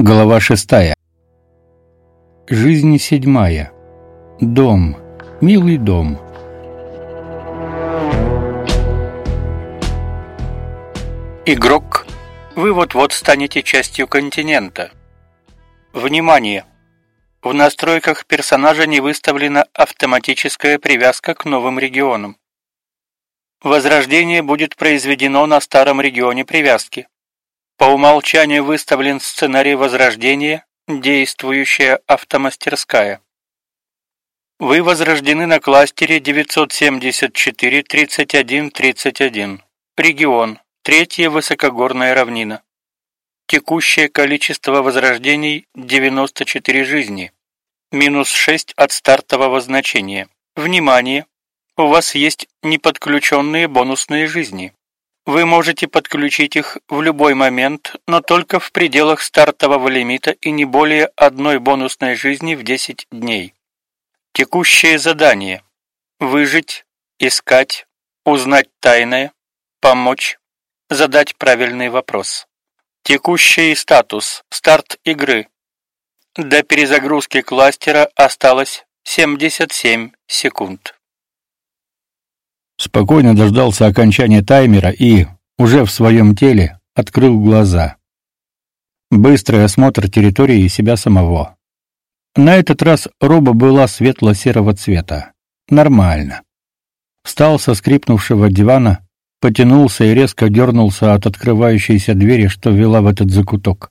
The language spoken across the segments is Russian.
Глава шестая. Жизнь седьмая. Дом. Милый дом. Игрок, вы вот-вот станете частью континента. Внимание! В настройках персонажа не выставлена автоматическая привязка к новым регионам. Возрождение будет произведено на старом регионе привязки. По умолчанию выставлен сценарий возрождения, действующая автомастерская. Вы возрождены на кластере 974-31-31. Регион. Третья высокогорная равнина. Текущее количество возрождений 94 жизни. Минус 6 от стартового значения. Внимание! У вас есть неподключенные бонусные жизни. Вы можете подключить их в любой момент, но только в пределах стартового лимита и не более одной бонусной жизни в 10 дней. Текущее задание: выжить, искать, узнать тайное, помочь, задать правильный вопрос. Текущий статус: старт игры. До перезагрузки кластера осталось 77 секунд. Спокойно дождался окончания таймера и, уже в своем теле, открыл глаза. Быстрый осмотр территории и себя самого. На этот раз роба была светло-серого цвета. Нормально. Встал со скрипнувшего дивана, потянулся и резко дернулся от открывающейся двери, что вела в этот закуток.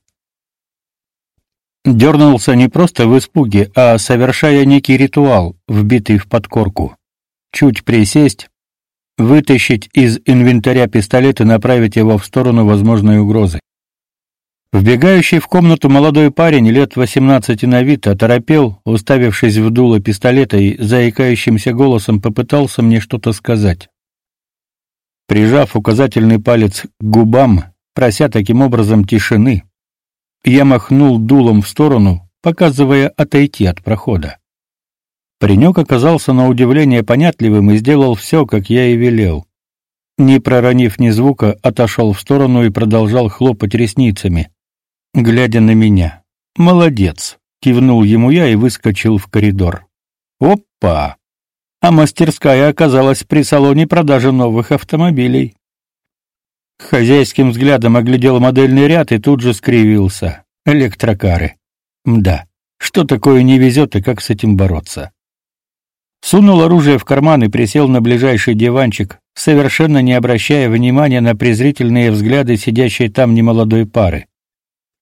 Дернулся не просто в испуге, а совершая некий ритуал, вбитый в подкорку. Чуть присесть, вытащить из инвентаря пистолет и направить его в сторону возможной угрозы. Вбегающий в комнату молодой парень лет 18 на вид оторопел, уставившись в дуло пистолета и заикающимся голосом попытался мне что-то сказать. Прижав указательный палец к губам, прося таким образом тишины, я махнул дулом в сторону, показывая отойти от прохода. Паренек оказался на удивление понятливым и сделал все, как я и велел. Не проронив ни звука, отошел в сторону и продолжал хлопать ресницами, глядя на меня. «Молодец!» — кивнул ему я и выскочил в коридор. «Опа!» А мастерская оказалась при салоне продажи новых автомобилей. Хозяйским взглядом оглядел модельный ряд и тут же скривился. Электрокары. Мда, что такое не везет и как с этим бороться? Сунул оружие в карман и присел на ближайший диванчик, совершенно не обращая внимания на презрительные взгляды сидящей там немолодой пары.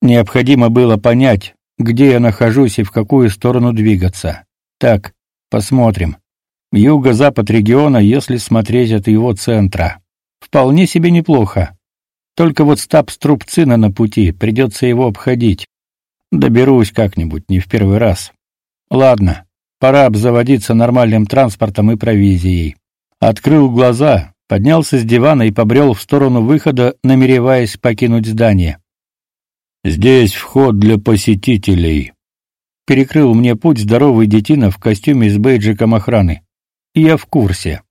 Необходимо было понять, где я нахожусь и в какую сторону двигаться. Так, посмотрим. Юго-запад региона, если смотреть от его центра. Вполне себе неплохо. Только вот стаб Струбцина на пути, придется его обходить. Доберусь как-нибудь, не в первый раз. Ладно, Пора обзаводиться нормальным транспортом и провизией. Открыл глаза, поднялся с дивана и побрел в сторону выхода, намереваясь покинуть здание. Здесь вход для посетителей. Перекрыл мне путь здоровый детина в костюме с бейджиком охраны. Я в курсе.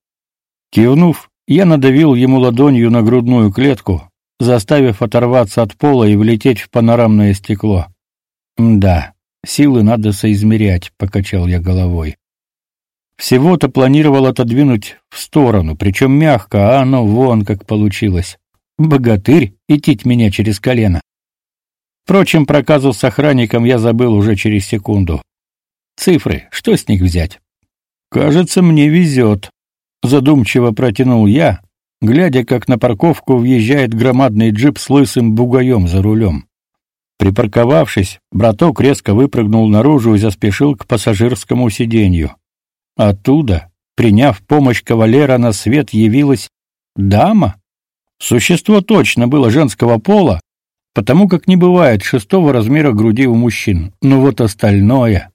Кивнув, я надавил ему ладонью на грудную клетку, заставив оторваться от пола и влететь в панорамное стекло. Да. Силы надо соизмерять, покачал я головой. Всего-то планировал отодвинуть в сторону, причем мягко, а оно вон как получилось. Богатырь идти меня через колено. Впрочем, про казус с охранником я забыл уже через секунду. Цифры, что с них взять? Кажется, мне везет. Задумчиво протянул я, глядя, как на парковку въезжает громадный джип с лысым бугаем за рулем. Припарковавшись, браток резко выпрыгнул наружу и заспешил к пассажирскому сиденью. Оттуда, приняв помощь кавалера на свет, явилась дама. Существо точно было женского пола, потому как не бывает шестого размера груди у мужчин. Но вот остальное...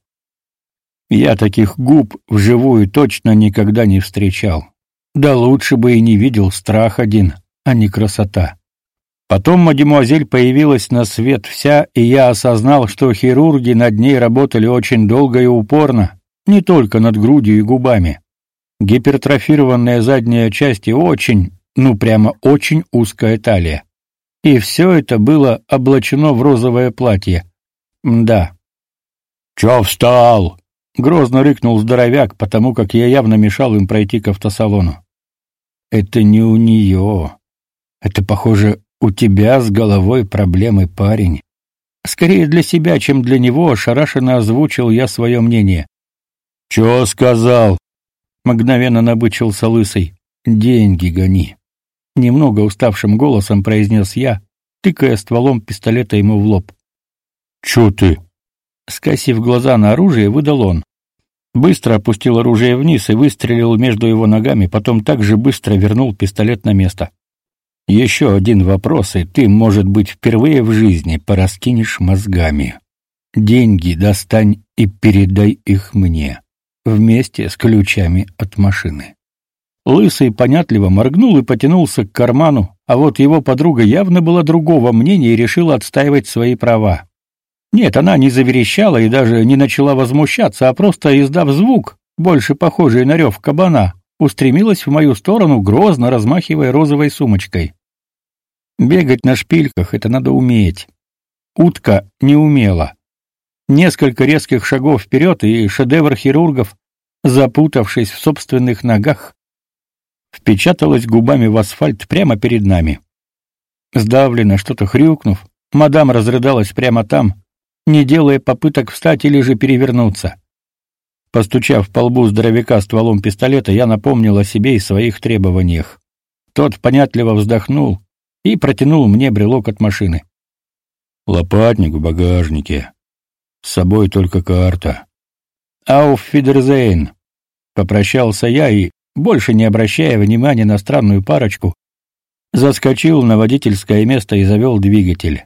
Я таких губ вживую точно никогда не встречал. Да лучше бы и не видел страх один, а не красота. Потом мадемуазель появилась на свет вся, и я осознал, что хирурги над ней работали очень долго и упорно, не только над грудью и губами. Гипертрофированная задняя часть и очень, ну прямо очень узкая талия. И все это было облачено в розовое платье, Да. Чё встал? Грозно рыкнул здоровяк, потому как я явно мешал им пройти к автосалону. Это не у нее. Это, похоже, у тебя с головой проблемы, парень. Скорее для себя, чем для него, ошарашенно озвучил я свое мнение. «Чё сказал?» Мгновенно набычился лысый. «Деньги гони». Немного уставшим голосом произнес я, тыкая стволом пистолета ему в лоб. «Чё ты?» Скосив глаза на оружие, выдал он. Быстро опустил оружие вниз и выстрелил между его ногами, потом также быстро вернул пистолет на место. Еще один вопрос, и ты, может быть, впервые в жизни пораскинешь мозгами. Деньги достань и передай их мне, вместе с ключами от машины. Лысый понятливо моргнул и потянулся к карману, а вот его подруга явно была другого мнения и решила отстаивать свои права. Нет, она не заверещала и даже не начала возмущаться, а просто, издав звук, больше похожий на рев кабана, устремилась в мою сторону, грозно размахивая розовой сумочкой. Бегать на шпильках — это надо уметь. Утка не умела. Несколько резких шагов вперед, и шедевр хирургов, запутавшись в собственных ногах, впечаталась губами в асфальт прямо перед нами. Сдавленно что-то хрюкнув, мадам разрыдалась прямо там, не делая попыток встать или же перевернуться. Постучав по лбу здоровяка стволом пистолета, я напомнил о себе и своих требованиях. Тот понятливо вздохнул и протянул мне брелок от машины. Лопатник в багажнике. С собой только карта. Ауф Фидерзейн. Попрощался я и, больше не обращая внимания на странную парочку, заскочил на водительское место и завел двигатель.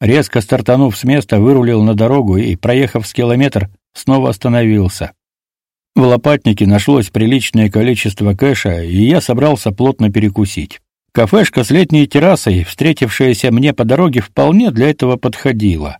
Резко стартанув с места, вырулил на дорогу и, проехав с километр, снова остановился. В лопатнике нашлось приличное количество кэша, и я собрался плотно перекусить. Кафешка с летней террасой, встретившаяся мне по дороге, вполне для этого подходила.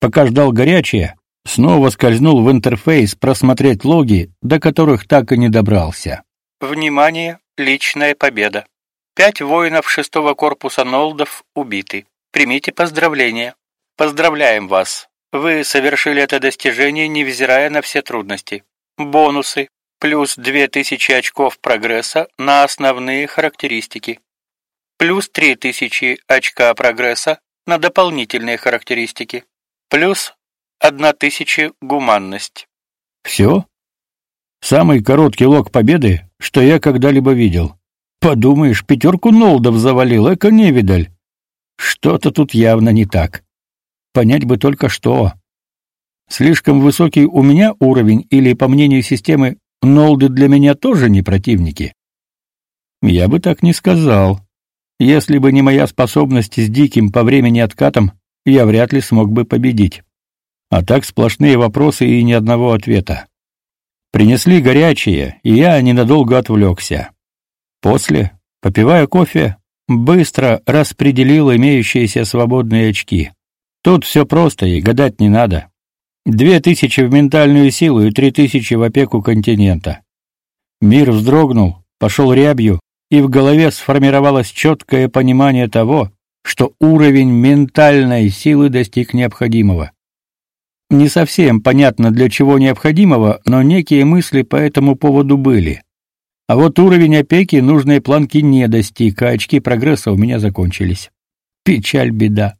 Пока ждал горячее, снова скользнул в интерфейс просмотреть логи, до которых так и не добрался. Внимание, личная победа. Пять воинов шестого корпуса Нолдов убиты. Примите поздравления. Поздравляем вас. Вы совершили это достижение, невзирая на все трудности. Бонусы. Плюс 2000 очков прогресса на основные характеристики. Плюс 3000 очка прогресса на дополнительные характеристики. Плюс 1000 гуманность. Все? Самый короткий лог победы, что я когда-либо видел. Подумаешь, пятерку нолдов завалил, эко невидаль. Что-то тут явно не так. Понять бы только что. Слишком высокий у меня уровень или, по мнению системы, нолды для меня тоже не противники? Я бы так не сказал. Если бы не моя способность с диким по времени откатом, я вряд ли смог бы победить. А так сплошные вопросы и ни одного ответа. Принесли горячее, и я ненадолго отвлекся. После, попивая кофе, быстро распределил имеющиеся свободные очки. Тут все просто и гадать не надо. Две тысячи в ментальную силу и три тысячи в опеку континента. Мир вздрогнул, пошел рябью, и в голове сформировалось четкое понимание того, что уровень ментальной силы достиг необходимого. Не совсем понятно для чего необходимого, но некие мысли по этому поводу были. А вот уровень опеки нужной планки не достиг, а очки прогресса у меня закончились. Печаль, беда.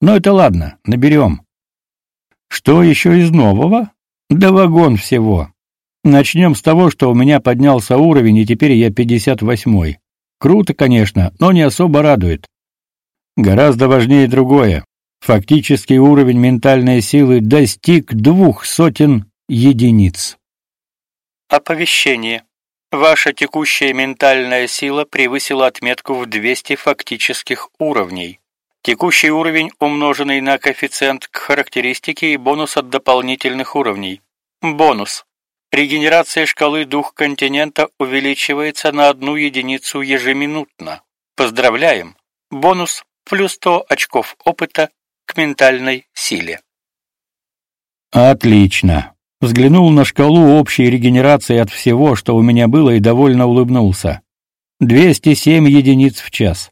Но это ладно, наберем. Что еще из нового? Да вагон всего. Начнем с того, что у меня поднялся уровень, и теперь я 58-й. Круто, конечно, но не особо радует. Гораздо важнее другое. Фактический уровень ментальной силы достиг двух сотен единиц. Оповещение. Ваша текущая ментальная сила превысила отметку в 200 фактических уровней. Текущий уровень, умноженный на коэффициент к характеристике и бонус от дополнительных уровней. Бонус. Регенерация шкалы дух континента увеличивается на одну единицу ежеминутно. Поздравляем! Бонус плюс 100 очков опыта к ментальной силе. Отлично. Взглянул на шкалу общей регенерации от всего, что у меня было, и довольно улыбнулся. 207 единиц в час.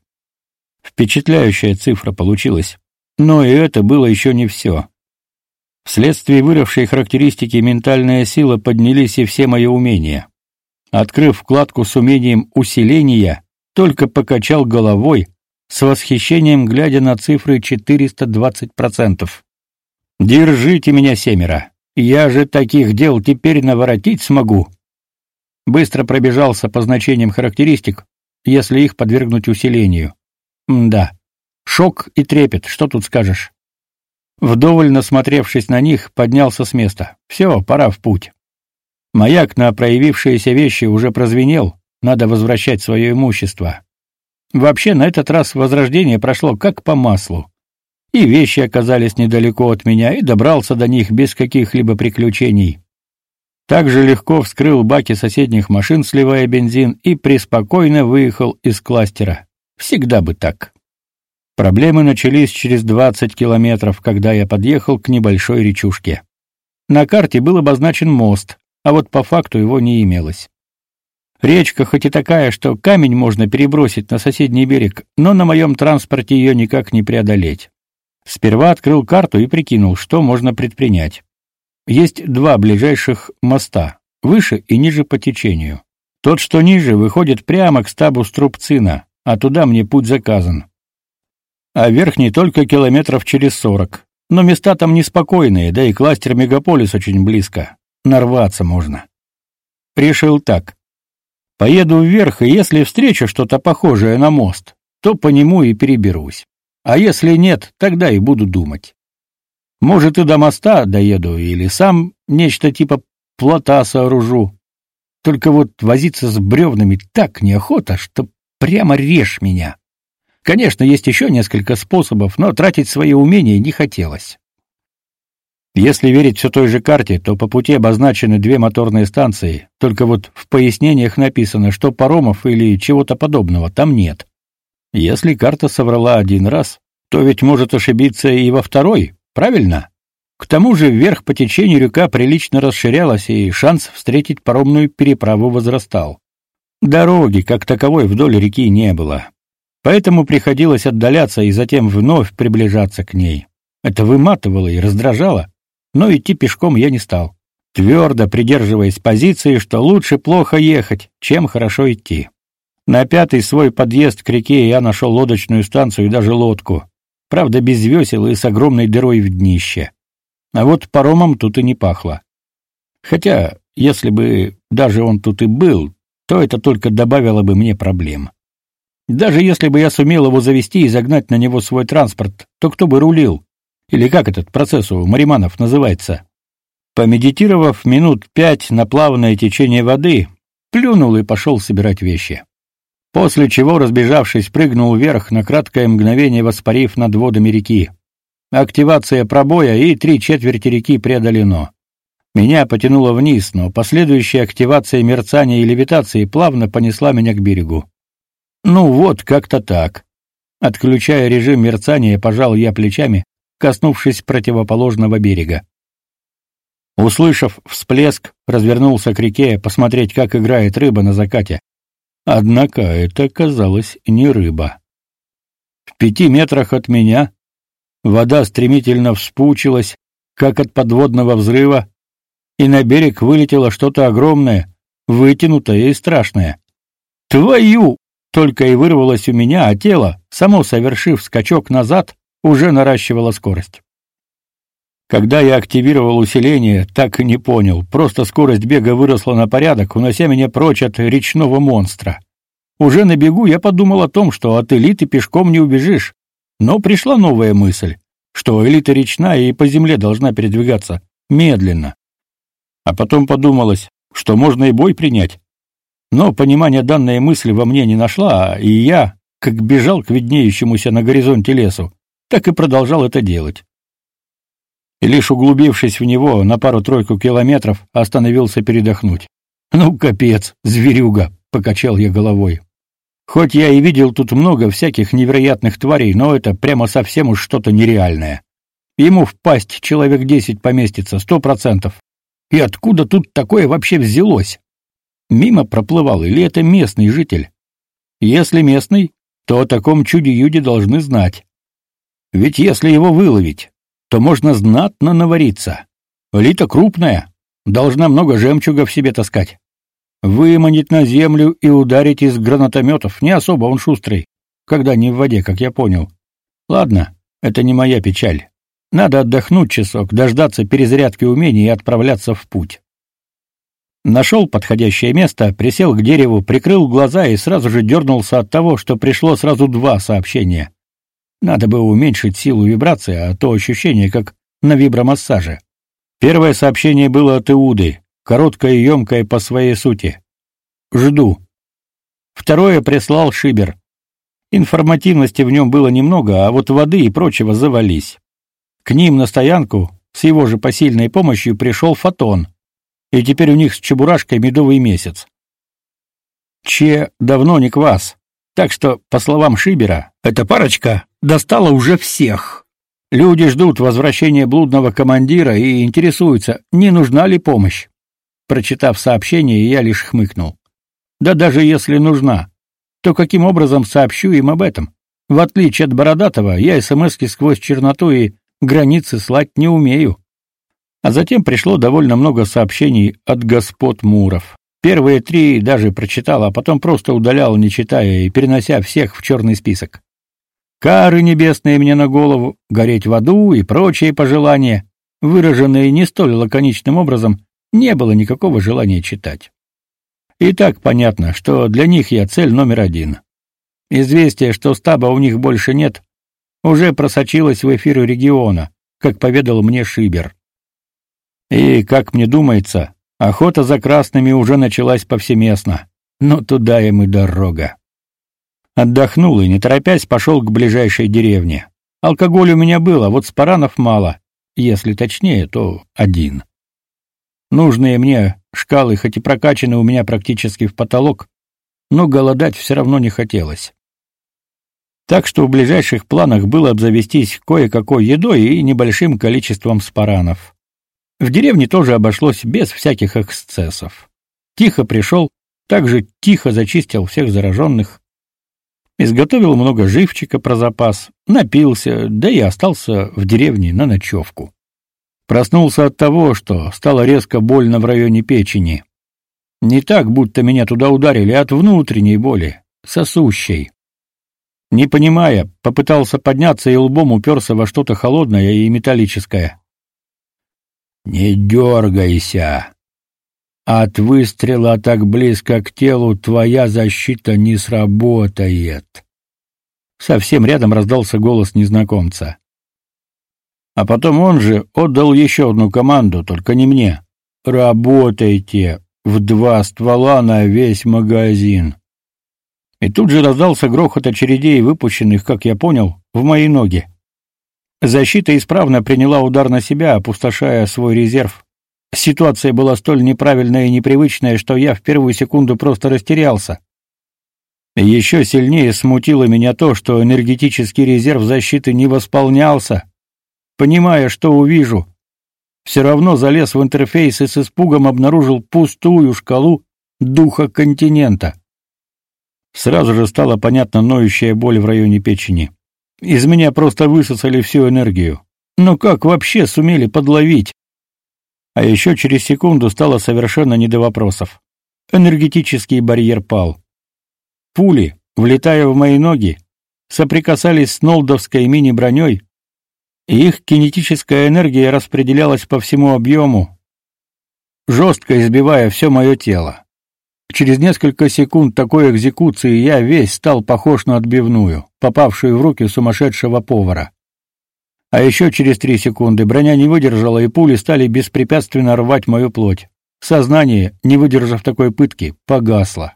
Впечатляющая цифра получилась. Но и это было еще не все. Вследствие выросшей характеристики ментальная сила поднялись и все мои умения. Открыв вкладку с умением усиления, только покачал головой, с восхищением глядя на цифры 420%. Держите меня семеро. Я же таких дел теперь наворотить смогу. Быстро пробежался по значениям характеристик, если их подвергнуть усилению. М да. Шок и трепет, что тут скажешь? Вдоволь насмотревшись на них, поднялся с места. Все, пора в путь. Маяк на проявившиеся вещи уже прозвенел, надо возвращать свое имущество. Вообще, на этот раз возрождение прошло как по маслу. И вещи оказались недалеко от меня, и добрался до них без каких-либо приключений. Также легко вскрыл баки соседних машин, сливая бензин, и преспокойно выехал из кластера. Всегда бы так. Проблемы начались через 20 километров, когда я подъехал к небольшой речушке. На карте был обозначен мост, а вот по факту его не имелось. Речка хоть и такая, что камень можно перебросить на соседний берег, но на моем транспорте ее никак не преодолеть. Сперва открыл карту и прикинул, что можно предпринять. Есть два ближайших моста, выше и ниже по течению. Тот, что ниже, выходит прямо к стабу Струбцина, а туда мне путь заказан. А верхний только километров через сорок. Но места там неспокойные, да и кластер мегаполис очень близко. Нарваться можно. Решил так. Поеду вверх, и если встречу что-то похожее на мост, то по нему и переберусь. А если нет, тогда и буду думать. Может, и до моста доеду, или сам нечто типа плота сооружу. Только вот возиться с бревнами так неохота, что прямо режь меня. Конечно, есть еще несколько способов, но тратить свои умения не хотелось. Если верить все той же карте, то по пути обозначены две моторные станции, только вот в пояснениях написано, что паромов или чего-то подобного там нет. Если карта соврала один раз, то ведь может ошибиться и во второй, Правильно? К тому же вверх по течению река прилично расширялась, и шанс встретить паромную переправу возрастал. Дороги, как таковой, вдоль реки не было. Поэтому приходилось отдаляться и затем вновь приближаться к ней. Это выматывало и раздражало, но идти пешком я не стал, твердо придерживаясь позиции, что лучше плохо ехать, чем хорошо идти. На пятый свой подъезд к реке я нашел лодочную станцию и даже лодку правда без весел и с огромной дырой в днище. А вот паромом тут и не пахло. Хотя, если бы даже он тут и был, то это только добавило бы мне проблем. Даже если бы я сумел его завести и загнать на него свой транспорт, то кто бы рулил? Или как этот процесс у мариманов называется? Помедитировав минут пять на плавное течение воды, плюнул и пошел собирать вещи после чего, разбежавшись, прыгнул вверх, на краткое мгновение воспарив над водами реки. Активация пробоя, и три четверти реки преодолено. Меня потянуло вниз, но последующая активация мерцания и левитации плавно понесла меня к берегу. Ну вот, как-то так. Отключая режим мерцания, пожал я плечами, коснувшись противоположного берега. Услышав всплеск, развернулся к реке посмотреть, как играет рыба на закате. Однако это оказалось не рыба. В пяти метрах от меня вода стремительно вспучилась, как от подводного взрыва, и на берег вылетело что-то огромное, вытянутое и страшное. «Твою!» — только и вырвалось у меня, а тело, само совершив скачок назад, уже наращивало скорость. Когда я активировал усиление, так и не понял. Просто скорость бега выросла на порядок, унося меня прочь от речного монстра. Уже на бегу я подумал о том, что от элиты пешком не убежишь. Но пришла новая мысль, что элита речная и по земле должна передвигаться медленно. А потом подумалось, что можно и бой принять. Но понимания данной мысли во мне не нашла, и я, как бежал к виднеющемуся на горизонте лесу, так и продолжал это делать и лишь углубившись в него на пару-тройку километров, остановился передохнуть. «Ну, капец, зверюга!» — покачал я головой. Хоть я и видел тут много всяких невероятных тварей, но это прямо совсем уж что-то нереальное. Ему в пасть человек десять поместится, сто процентов. И откуда тут такое вообще взялось? Мимо проплывал или это местный житель? Если местный, то о таком чуде-юде должны знать. Ведь если его выловить, то можно знатно навариться. Лита крупная, должна много жемчуга в себе таскать. Выманить на землю и ударить из гранатометов не особо он шустрый, когда не в воде, как я понял. Ладно, это не моя печаль. Надо отдохнуть часок, дождаться перезарядки умений и отправляться в путь. Нашел подходящее место, присел к дереву, прикрыл глаза и сразу же дернулся от того, что пришло сразу два сообщения. Надо бы уменьшить силу вибрации, а то ощущение как на вибромассаже. Первое сообщение было от Иуды, короткое и емкое по своей сути. Жду. Второе прислал Шибер. Информативности в нем было немного, а вот воды и прочего завались. К ним на стоянку с его же посильной помощью пришел Фотон. И теперь у них с Чебурашкой медовый месяц. Че давно не квас. Так что, по словам Шибера, эта парочка достала уже всех. Люди ждут возвращения блудного командира и интересуются, не нужна ли помощь. Прочитав сообщение, я лишь хмыкнул. Да даже если нужна, то каким образом сообщу им об этом? В отличие от Бородатого, я СМСки сквозь черноту и границы слать не умею. А затем пришло довольно много сообщений от господ Муров. Первые три даже прочитал, а потом просто удалял, не читая и перенося всех в черный список. Кары небесные мне на голову, гореть в аду и прочие пожелания, выраженные не столь лаконичным образом, не было никакого желания читать. И так понятно, что для них я цель номер один. Известие, что стаба у них больше нет, уже просочилось в эфир региона, как поведал мне Шибер. И, как мне думается, охота за красными уже началась повсеместно, но туда им и дорога. Отдохнул и, не торопясь, пошел к ближайшей деревне. Алкоголь у меня был, а вот спаранов мало, если точнее, то один. Нужные мне шкалы хоть и прокачаны у меня практически в потолок, но голодать все равно не хотелось. Так что в ближайших планах было обзавестись кое-какой едой и небольшим количеством спаранов. В деревне тоже обошлось без всяких эксцессов. Тихо пришел, также тихо зачистил всех зараженных, изготовил много живчика про запас, напился, да и остался в деревне на ночевку. Проснулся от того, что стало резко больно в районе печени. Не так, будто меня туда ударили, а от внутренней боли, сосущей. Не понимая, попытался подняться и лбом уперся во что-то холодное и металлическое. «Не дергайся! От выстрела так близко к телу твоя защита не сработает!» Совсем рядом раздался голос незнакомца. А потом он же отдал еще одну команду, только не мне. Работайте в два ствола на весь магазин. И тут же раздался грохот очередей, выпущенных, как я понял, в мои ноги. Защита исправно приняла удар на себя, опустошая свой резерв. Ситуация была столь неправильная и непривычная, что я в первую секунду просто растерялся. Еще сильнее смутило меня то, что энергетический резерв защиты не восполнялся, понимая, что увижу. Все равно залез в интерфейс и с испугом обнаружил пустую шкалу духа континента. Сразу же стала понятна ноющая боль в районе печени. Из меня просто высосали всю энергию. Но как вообще сумели подловить? А еще через секунду стало совершенно не до вопросов. Энергетический барьер пал. Пули, влетая в мои ноги, соприкасались с нолдовской мини-броней, их кинетическая энергия распределялась по всему объему, жестко избивая все мое тело. Через несколько секунд такой экзекуции я весь стал похож на отбивную, попавшую в руки сумасшедшего повара. А еще через три секунды броня не выдержала, и пули стали беспрепятственно рвать мою плоть. Сознание, не выдержав такой пытки, погасло.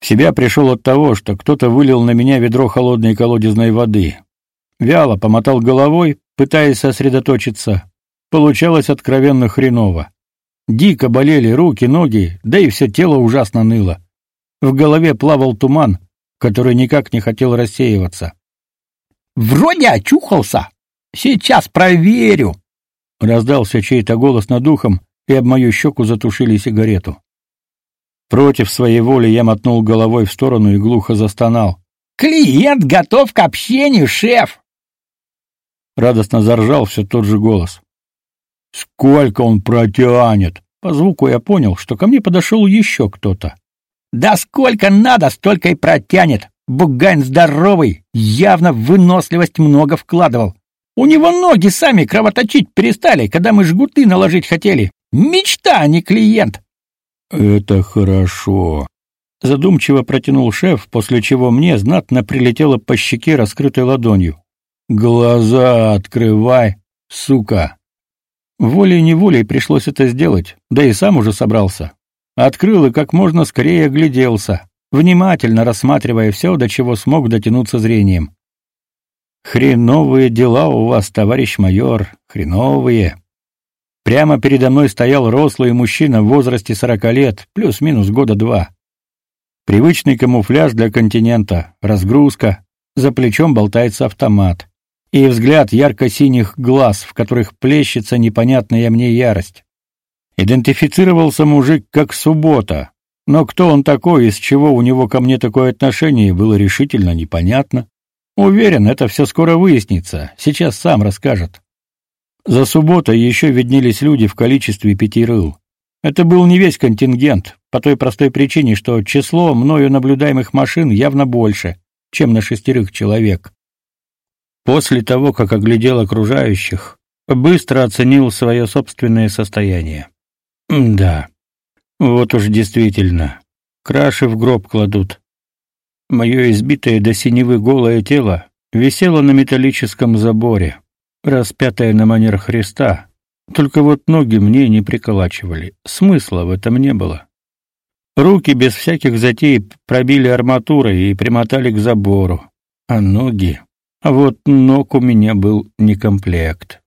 В себя пришел от того, что кто-то вылил на меня ведро холодной колодезной воды. Вяло помотал головой, пытаясь сосредоточиться. Получалось откровенно хреново. Дико болели руки, ноги, да и все тело ужасно ныло. В голове плавал туман, который никак не хотел рассеиваться. «Вроде очухался. Сейчас проверю!» Раздался чей-то голос над ухом, и об мою щеку затушили сигарету. Против своей воли я мотнул головой в сторону и глухо застонал. «Клиент готов к общению, шеф!» Радостно заржал все тот же голос. Сколько он протянет? По звуку я понял, что ко мне подошел еще кто-то. Да сколько надо, столько и протянет. Бугайн здоровый, явно в выносливость много вкладывал. У него ноги сами кровоточить перестали, когда мы жгуты наложить хотели. Мечта, а не клиент. Это хорошо. Задумчиво протянул шеф, после чего мне знатно прилетело по щеке раскрытой ладонью. Глаза открывай, сука. Волей-неволей пришлось это сделать, да и сам уже собрался. Открыл и как можно скорее огляделся, внимательно рассматривая все, до чего смог дотянуться зрением. Хреновые дела у вас, товарищ майор, хреновые. Прямо передо мной стоял рослый мужчина в возрасте сорока лет, плюс-минус года два. Привычный камуфляж для континента, разгрузка, за плечом болтается автомат и взгляд ярко-синих глаз, в которых плещется непонятная мне ярость. Идентифицировался мужик как Суббота, но кто он такой, из чего у него ко мне такое отношение, было решительно непонятно. Уверен, это все скоро выяснится, сейчас сам расскажет. За субботой еще виднелись люди в количестве пяти рыл. Это был не весь контингент, по той простой причине, что число мною наблюдаемых машин явно больше, чем на шестерых человек. После того, как оглядел окружающих, быстро оценил свое собственное состояние. Да. Вот уж действительно, краши в гроб кладут. Мое избитое до синевы голое тело висело на металлическом заборе, распятое на манер Христа. Только вот ноги мне не приколачивали. Смысла в этом не было. Руки без всяких затей пробили арматурой и примотали к забору, а ноги а вот ног у меня был не комплект.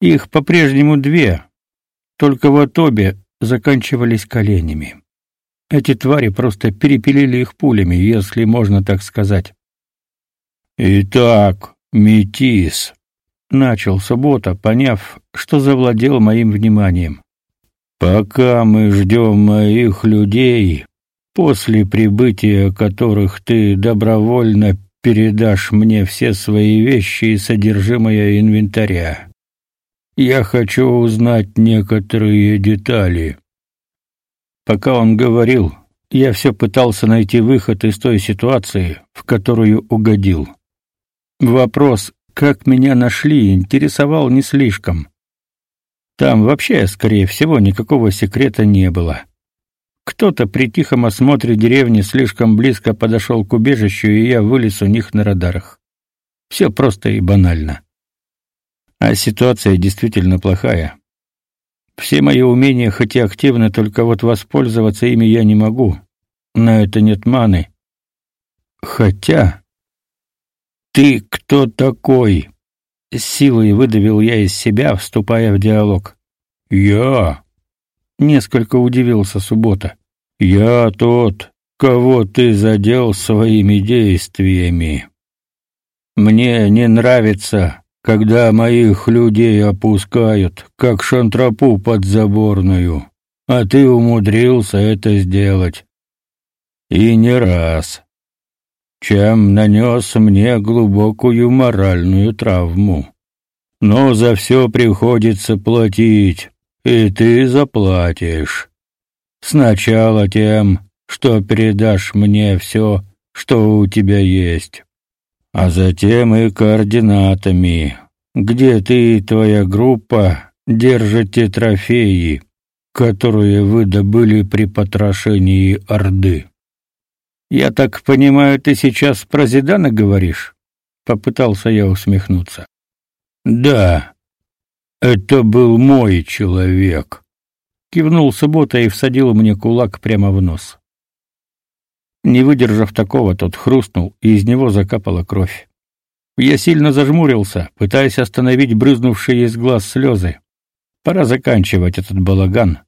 Их по-прежнему две, только вот обе заканчивались коленями. Эти твари просто перепилили их пулями, если можно так сказать. Итак, метис начал Суббота, поняв, что завладел моим вниманием. Пока мы ждем моих людей, после прибытия которых ты добровольно передашь мне все свои вещи и содержимое инвентаря. Я хочу узнать некоторые детали. Пока он говорил, я все пытался найти выход из той ситуации, в которую угодил. Вопрос, как меня нашли, интересовал не слишком. Там вообще, скорее всего, никакого секрета не было. Кто-то при тихом осмотре деревни слишком близко подошел к убежищу, и я вылез у них на радарах. Все просто и банально. А ситуация действительно плохая. Все мои умения хоть и активны, только вот воспользоваться ими я не могу. На это нет маны. Хотя ты кто такой? С силой выдавил я из себя, вступая в диалог. Я Несколько удивился Суббота. Я тот, кого ты задел своими действиями. Мне не нравится, когда моих людей опускают, как шантропу подзаборную, а ты умудрился это сделать. И не раз. Чем нанес мне глубокую моральную травму. Но за все приходится платить, и ты заплатишь. Сначала тем, что передашь мне все, что у тебя есть, а затем и координатами, где ты и твоя группа держите трофеи, которые вы добыли при потрошении Орды. Я так понимаю, ты сейчас про Зидана говоришь? Попытался я усмехнуться. Да, это был мой человек. Кивнул Суббота и всадил мне кулак прямо в нос. Не выдержав такого, тот хрустнул, и из него закапала кровь. Я сильно зажмурился, пытаясь остановить брызнувшие из глаз слезы. Пора заканчивать этот балаган.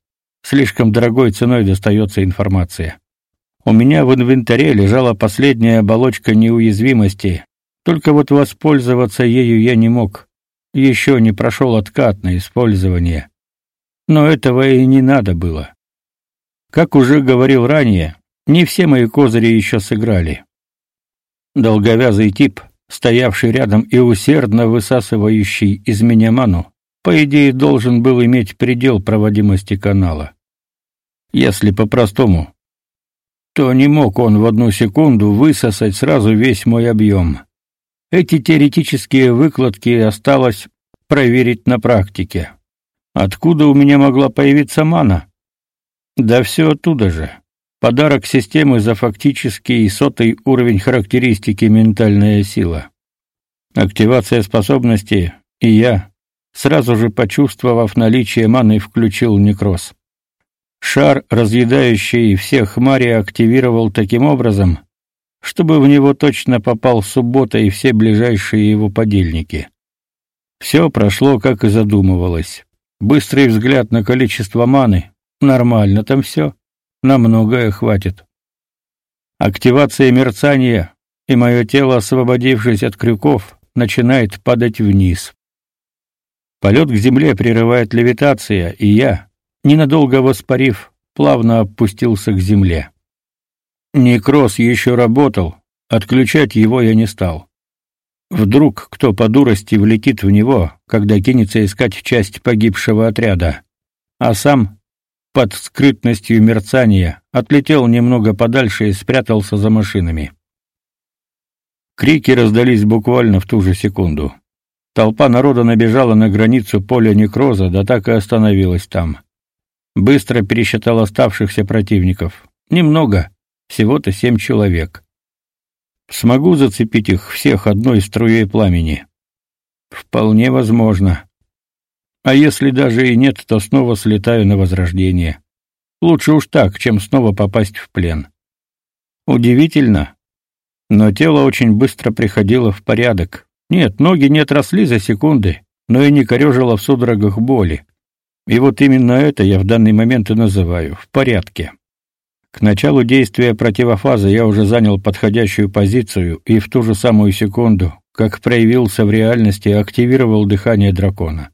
Слишком дорогой ценой достается информация. У меня в инвентаре лежала последняя оболочка неуязвимости, только вот воспользоваться ею я не мог еще не прошел откат на использование. Но этого и не надо было. Как уже говорил ранее, не все мои козыри еще сыграли. Долговязый тип, стоявший рядом и усердно высасывающий из меня ману, по идее должен был иметь предел проводимости канала. Если по-простому, то не мог он в одну секунду высосать сразу весь мой объем. Эти теоретические выкладки осталось проверить на практике. Откуда у меня могла появиться мана? Да все оттуда же. Подарок системы за фактический сотый уровень характеристики ментальная сила. Активация способности, и я, сразу же почувствовав наличие маны, включил некроз. Шар, разъедающий всех Мари, активировал таким образом, чтобы в него точно попал суббота и все ближайшие его подельники. Все прошло, как и задумывалось. Быстрый взгляд на количество маны. Нормально там все. На многое хватит. Активация мерцания, и мое тело, освободившись от крюков, начинает падать вниз. Полет к земле прерывает левитация, и я, ненадолго воспарив, плавно опустился к земле. Некроз еще работал, отключать его я не стал. Вдруг кто по дурости влетит в него, когда кинется искать часть погибшего отряда, а сам под скрытностью мерцания отлетел немного подальше и спрятался за машинами. Крики раздались буквально в ту же секунду. Толпа народа набежала на границу поля некроза, да так и остановилась там. Быстро пересчитал оставшихся противников. Немного, всего-то семь человек. Смогу зацепить их всех одной струей пламени? Вполне возможно. А если даже и нет, то снова слетаю на возрождение. Лучше уж так, чем снова попасть в плен. Удивительно, но тело очень быстро приходило в порядок. Нет, ноги не отросли за секунды, но и не корежило в судорогах боли. И вот именно это я в данный момент и называю в порядке. К началу действия противофазы я уже занял подходящую позицию и в ту же самую секунду, как проявился в реальности, активировал дыхание дракона.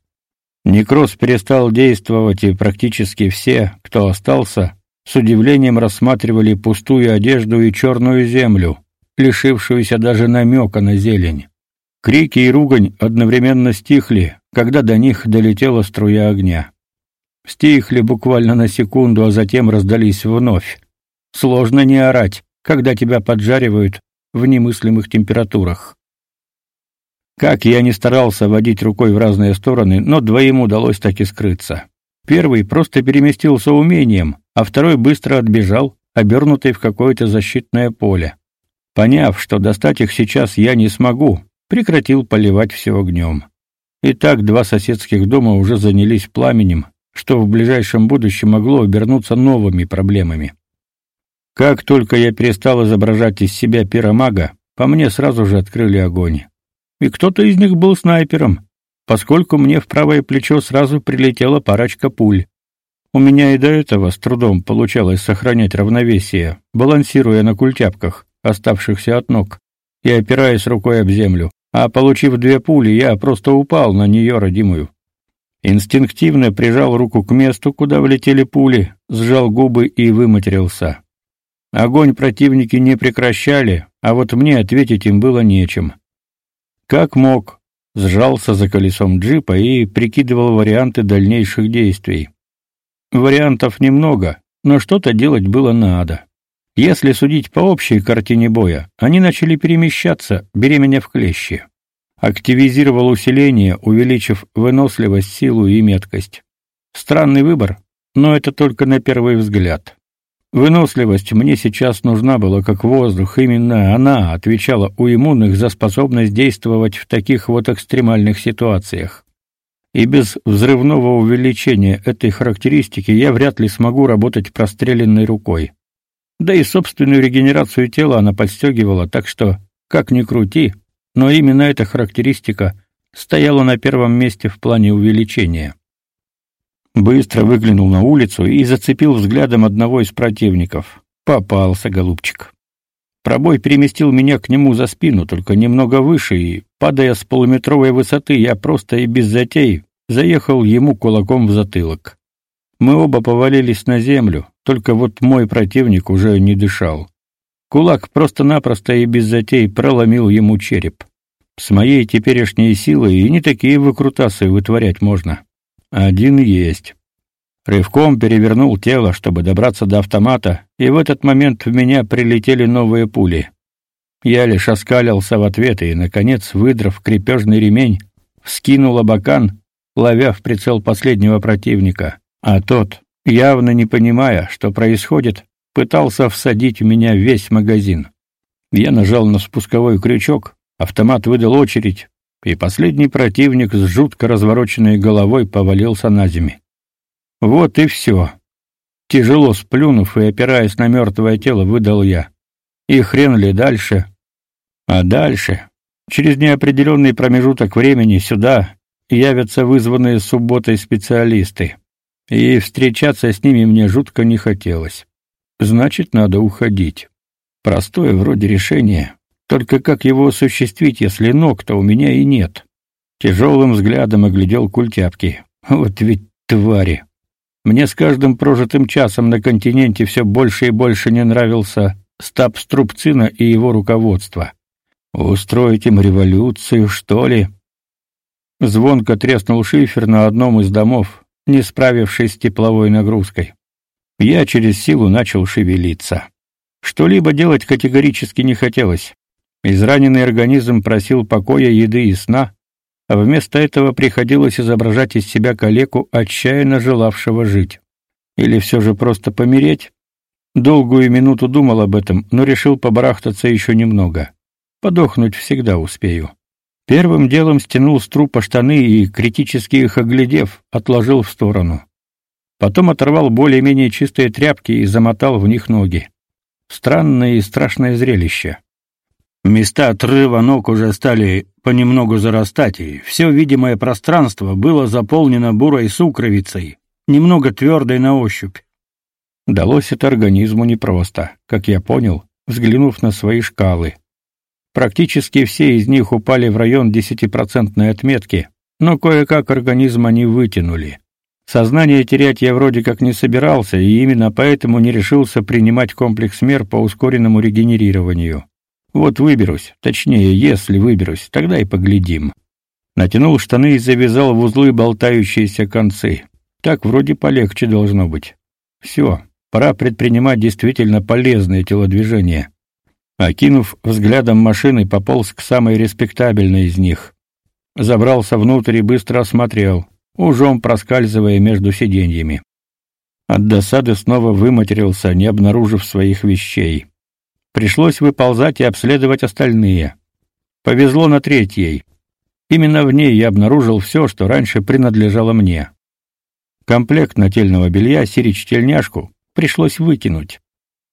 Некроз перестал действовать, и практически все, кто остался, с удивлением рассматривали пустую одежду и черную землю, лишившуюся даже намека на зелень. Крики и ругань одновременно стихли, когда до них долетела струя огня. Стихли буквально на секунду, а затем раздались вновь. Сложно не орать, когда тебя поджаривают в немыслимых температурах. Как я не старался водить рукой в разные стороны, но двоим удалось таки скрыться. Первый просто переместился умением, а второй быстро отбежал, обернутый в какое-то защитное поле. Поняв, что достать их сейчас я не смогу, прекратил поливать все огнем. И так два соседских дома уже занялись пламенем, что в ближайшем будущем могло обернуться новыми проблемами. Как только я перестал изображать из себя пиромага, по мне сразу же открыли огонь. И кто-то из них был снайпером, поскольку мне в правое плечо сразу прилетела парочка пуль. У меня и до этого с трудом получалось сохранять равновесие, балансируя на культяпках, оставшихся от ног, и опираясь рукой об землю. А получив две пули, я просто упал на нее родимую. Инстинктивно прижал руку к месту, куда влетели пули, сжал губы и выматерился. Огонь противники не прекращали, а вот мне ответить им было нечем. Как мог, сжался за колесом джипа и прикидывал варианты дальнейших действий. Вариантов немного, но что-то делать было надо. Если судить по общей картине боя, они начали перемещаться, беря в клещи. Активизировал усиление, увеличив выносливость, силу и меткость. Странный выбор, но это только на первый взгляд. Выносливость мне сейчас нужна была как воздух, именно она отвечала у иммунных за способность действовать в таких вот экстремальных ситуациях. И без взрывного увеличения этой характеристики я вряд ли смогу работать простреленной рукой. Да и собственную регенерацию тела она подстегивала, так что, как ни крути, но именно эта характеристика стояла на первом месте в плане увеличения. Быстро выглянул на улицу и зацепил взглядом одного из противников. Попался, голубчик. Пробой переместил меня к нему за спину, только немного выше, и, падая с полуметровой высоты, я просто и без затей заехал ему кулаком в затылок. Мы оба повалились на землю, только вот мой противник уже не дышал. Кулак просто-напросто и без затей проломил ему череп. С моей теперешней силой и не такие выкрутасы вытворять можно. Один есть. Рывком перевернул тело, чтобы добраться до автомата, и в этот момент в меня прилетели новые пули. Я лишь оскалился в ответ и, наконец, выдрав крепежный ремень, вскинул абакан, ловя в прицел последнего противника, а тот, явно не понимая, что происходит, пытался всадить в меня весь магазин. Я нажал на спусковой крючок, автомат выдал очередь, и последний противник с жутко развороченной головой повалился на землю. Вот и все. Тяжело сплюнув и опираясь на мертвое тело, выдал я. И хрен ли дальше? А дальше, через неопределенный промежуток времени сюда явятся вызванные субботой специалисты. И встречаться с ними мне жутко не хотелось. Значит, надо уходить. Простое вроде решение, только как его осуществить, если ног-то у меня и нет? Тяжелым взглядом оглядел культяпки. Вот ведь твари. Мне с каждым прожитым часом на континенте все больше и больше не нравился стаб Струбцина и его руководство. Устроить им революцию, что ли? Звонко треснул шифер на одном из домов, не справившись с тепловой нагрузкой. Я через силу начал шевелиться. Что-либо делать категорически не хотелось. Израненный организм просил покоя, еды и сна, а вместо этого приходилось изображать из себя калеку, отчаянно желавшего жить. Или все же просто помереть? Долгую минуту думал об этом, но решил побарахтаться еще немного. Подохнуть всегда успею. Первым делом стянул с трупа штаны и, критически их оглядев, отложил в сторону. Потом оторвал более-менее чистые тряпки и замотал в них ноги. Странное и страшное зрелище. Места отрыва ног уже стали понемногу зарастать, и все видимое пространство было заполнено бурой сукровицей, немного твердой на ощупь. Далось это организму непросто, как я понял, взглянув на свои шкалы. Практически все из них упали в район десятипроцентной отметки, но кое-как организм они вытянули. Сознание терять я вроде как не собирался, и именно поэтому не решился принимать комплекс мер по ускоренному регенерированию. Вот выберусь, точнее, если выберусь, тогда и поглядим. Натянул штаны и завязал в узлы болтающиеся концы. Так вроде полегче должно быть. Все, пора предпринимать действительно полезные телодвижения. Окинув взглядом машины, пополз к самой респектабельной из них. Забрался внутрь и быстро осмотрел, ужом проскальзывая между сиденьями. От досады снова выматерился, не обнаружив своих вещей. Пришлось выползать и обследовать остальные. Повезло на третьей. Именно в ней я обнаружил все, что раньше принадлежало мне. Комплект нательного белья, сирич-тельняшку пришлось выкинуть.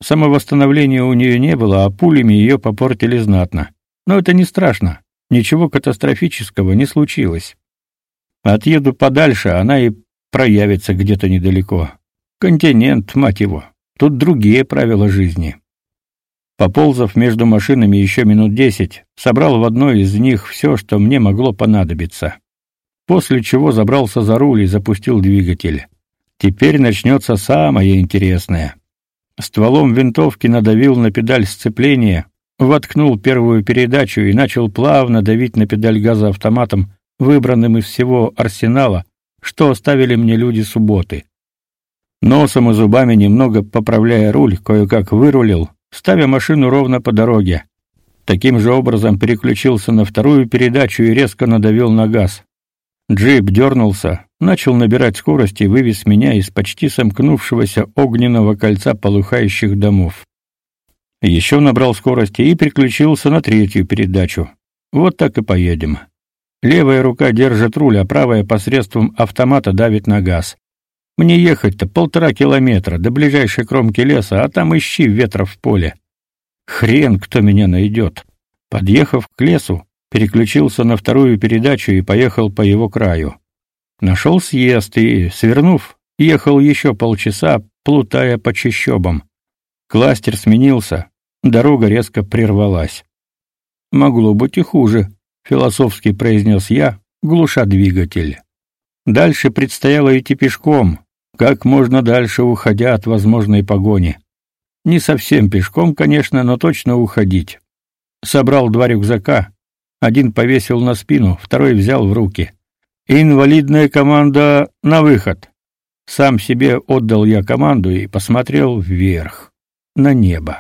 Самовосстановления у нее не было, а пулями ее попортили знатно. Но это не страшно. Ничего катастрофического не случилось. Отъеду подальше, она и проявится где-то недалеко. Континент, мать его. Тут другие правила жизни. Поползав между машинами еще минут десять, собрал в одной из них все, что мне могло понадобиться. После чего забрался за руль и запустил двигатель. Теперь начнется самое интересное. Стволом винтовки надавил на педаль сцепления, воткнул первую передачу и начал плавно давить на педаль газа автоматом, выбранным из всего арсенала, что оставили мне люди субботы. Носом и зубами немного поправляя руль, кое-как вырулил, ставя машину ровно по дороге. Таким же образом переключился на вторую передачу и резко надавил на газ. Джип дернулся, начал набирать скорость и вывез меня из почти сомкнувшегося огненного кольца полыхающих домов. Еще набрал скорости и переключился на третью передачу. Вот так и поедем. Левая рука держит руль, а правая посредством автомата давит на газ. Мне ехать-то полтора километра до ближайшей кромки леса, а там ищи ветра в поле. Хрен кто меня найдет. Подъехав к лесу, переключился на вторую передачу и поехал по его краю. Нашел съезд и, свернув, ехал еще полчаса, плутая по чащобам. Кластер сменился, дорога резко прервалась. Могло быть и хуже, философски произнес я, глуша двигатель. Дальше предстояло идти пешком, как можно дальше уходя от возможной погони. Не совсем пешком, конечно, но точно уходить. Собрал два рюкзака, Один повесил на спину, второй взял в руки. Инвалидная команда на выход. Сам себе отдал я команду и посмотрел вверх, на небо.